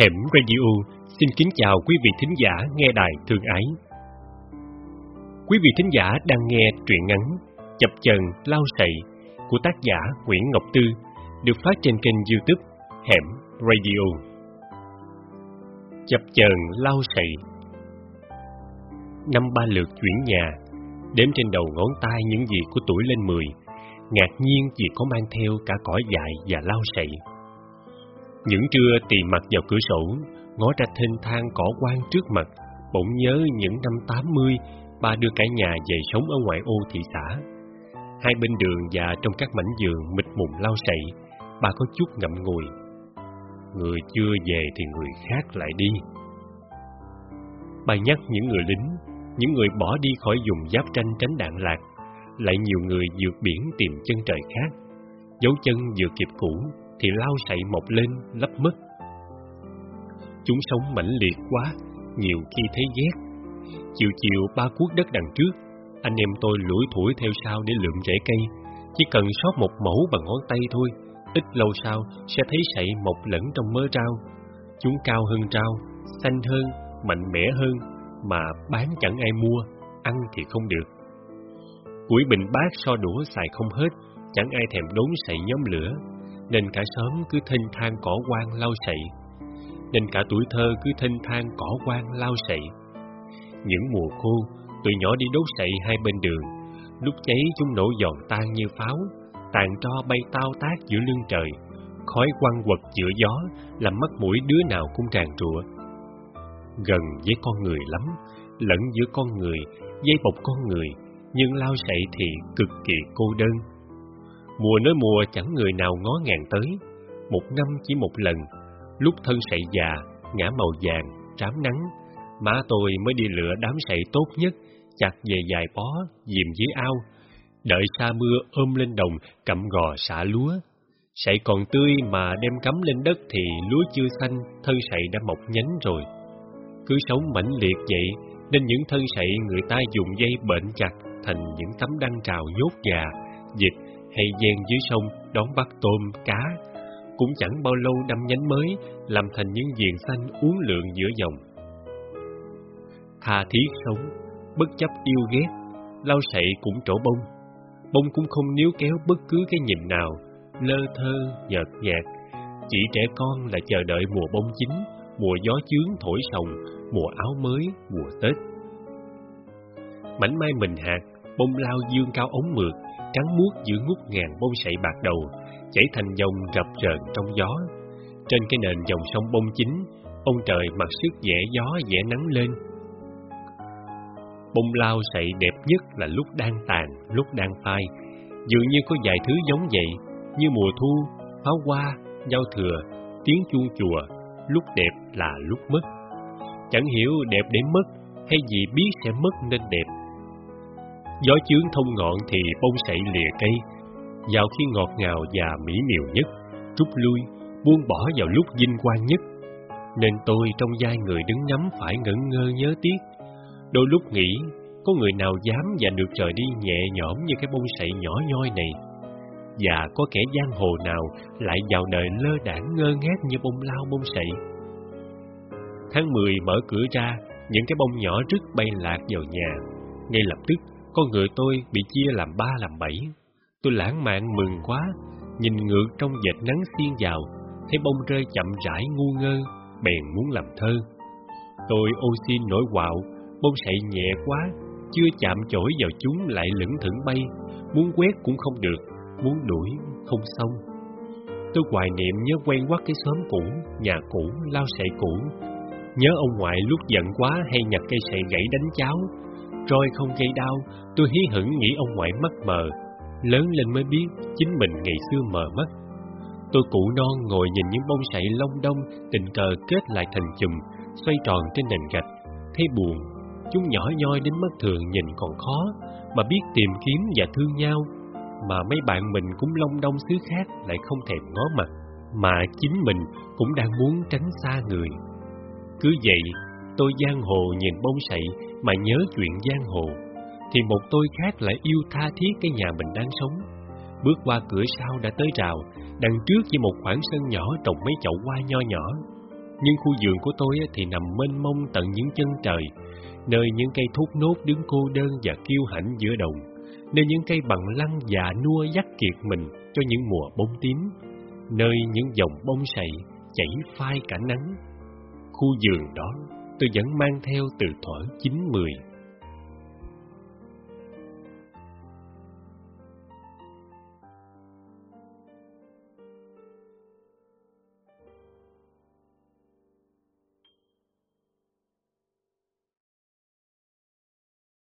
Hẻm Radio xin kính chào quý vị thính giả nghe đài thương ái. Quý vị thính giả đang nghe truyện ngắn Chập chờn lao sậy của tác giả Nguyễn Ngọc Tư được phát trên kênh youtube Hẻm Radio. Chập chờn lao sậy Năm ba lượt chuyển nhà, đếm trên đầu ngón tay những gì của tuổi lên mười, ngạc nhiên vì có mang theo cả cỏ dại và lao sậy. Những trưa tì mặt vào cửa sổ, ngó ra thênh thang cỏ quang trước mặt, bỗng nhớ những năm tám mươi, ba đưa cả nhà về sống ở ngoại ô thị xã. Hai bên đường và trong các mảnh giường mịt mùng lau sậy, bà có chút ngậm ngùi. Người chưa về thì người khác lại đi. Bà nhắc những người lính, những người bỏ đi khỏi dùng giáp tranh tránh đạn lạc, lại nhiều người vượt biển tìm chân trời khác. Dấu chân vừa kịp cũ thì lao sậy mọc lên, lấp mất. Chúng sống mãnh liệt quá, nhiều khi thấy ghét. Chiều chiều ba cuốc đất đằng trước, anh em tôi lủi thủi theo sau để lượm rễ cây. Chỉ cần sót một mẫu bằng ngón tay thôi, ít lâu sau sẽ thấy sậy mọc lẫn trong mớ rau. Chúng cao hơn rau, xanh hơn, mạnh mẽ hơn, mà bán chẳng ai mua, ăn thì không được. Củi bình bát so đũa xài không hết, chẳng ai thèm đốn sậy nhóm lửa, nên cả xóm cứ thênh thang cỏ quan lau sậy. Nên cả tuổi thơ cứ thênh thang cỏ quan lau sậy. Những mùa khô, tụi nhỏ đi đốt sậy hai bên đường. Lúc cháy chúng nổ giòn tan như pháo, tàn tro bay tao tác giữa lưng trời. Khói quăng quật giữa gió, làm mắt mũi đứa nào cũng tràn trụa. Gần với con người lắm, lẫn giữa con người, dây bọc con người, nhưng lao sậy thì cực kỳ cô đơn Mùa nói mùa chẳng người nào ngó ngàng tới Một năm chỉ một lần Lúc thân sậy già, ngã màu vàng, trám nắng Má tôi mới đi lựa đám sậy tốt nhất Chặt về dài bó, dìm dưới ao Đợi xa mưa ôm lên đồng, cặm gò xả lúa Sậy còn tươi mà đem cắm lên đất thì lúa chưa xanh, thân sậy đã mọc nhánh rồi. Cứ sống mãnh liệt vậy, nên những thân sậy người ta dùng dây bệnh chặt thành những tấm đăng trào nhốt gà, dịch hay dàn dưới sông đón bắt tôm, cá. Cũng chẳng bao lâu đâm nhánh mới, làm thành những diện xanh uốn lượn giữa dòng. Tha thiết sống, bất chấp yêu ghét, lau sậy cũng trổ bông. Bông cũng không níu kéo bất cứ cái nhìn nào, lơ thơ, nhợt nhạt. Chỉ trẻ con là chờ đợi mùa bông chín, mùa gió chướng thổi sồng, mùa áo mới, mùa Tết. Mảnh mai mình hạt, bông lao dương cao ống mượt, trắng muốt giữa ngút ngàn bông sậy bạc đầu, chảy thành dòng rập rờn trong gió. Trên cái nền dòng sông bông chính, ông trời mặc sức vẽ gió vẽ nắng lên. Bông lao sậy đẹp nhất là lúc đang tàn, lúc đang phai. Dường như có vài thứ giống vậy, như mùa thu, pháo hoa, giao thừa, tiếng chuông chùa, lúc đẹp là lúc mất. Chẳng hiểu đẹp đến mất, hay vì biết sẽ mất nên đẹp. Gió chướng thông ngọn thì bông sậy lìa cây, vào khi ngọt ngào và mỹ miều nhất, rút lui, buông bỏ vào lúc vinh quang nhất. Nên tôi trong vai người đứng ngắm phải ngẩn ngơ nhớ tiếc. Đôi lúc nghĩ, có người nào dám và được trời đi nhẹ nhõm như cái bông sậy nhỏ nhoi này. Và có kẻ giang hồ nào lại vào đời lơ đãng ngơ ngác như bông lao bông sậy. Tháng 10 mở cửa ra, những cái bông nhỏ rứt bay lạc vào nhà. Ngay lập tức, con người tôi bị chia làm ba làm bảy. Tôi lãng mạn mừng quá, nhìn ngược trong dệt nắng xiên vào, thấy bông rơi chậm rãi ngu ngơ, bèn muốn làm thơ. Tôi ô xin nổi quạo, bông sậy nhẹ quá, chưa chạm chổi vào chúng lại lững thững bay, muốn quét cũng không được, muốn đuổi không xong. Tôi hoài niệm nhớ quen quắt cái xóm cũ, nhà cũ, lao sậy cũ. Nhớ ông ngoại lúc giận quá hay nhặt cây sậy gãy đánh cháo, trôi không gây đau, tôi hí hửng nghĩ ông ngoại mắt mờ. Lớn lên mới biết chính mình ngày xưa mờ mắt. Tôi cụ non ngồi nhìn những bông sậy lông đông tình cờ kết lại thành chùm, xoay tròn trên nền gạch. Thấy buồn, chúng nhỏ nhoi đến mắt thường nhìn còn khó, mà biết tìm kiếm và thương nhau. Mà mấy bạn mình cũng lông đông xứ khác lại không thèm ngó mặt, mà chính mình cũng đang muốn tránh xa người. Cứ vậy, tôi giang hồ nhìn bông sậy mà nhớ chuyện giang hồ, thì một tôi khác lại yêu tha thiết cái nhà mình đang sống. Bước qua cửa sau đã tới rào, đằng trước chỉ một khoảng sân nhỏ trồng mấy chậu hoa nho nhỏ. Nhưng khu vườn của tôi thì nằm mênh mông tận những chân trời, nơi những cây thốt nốt đứng cô đơn và kiêu hãnh giữa đồng, nơi những cây bằng lăng già nua dắt kiệt mình cho những mùa bông tím, nơi những dòng bông sậy chảy phai cả nắng. Khu vườn đó tôi vẫn mang theo từ thuở chín mười.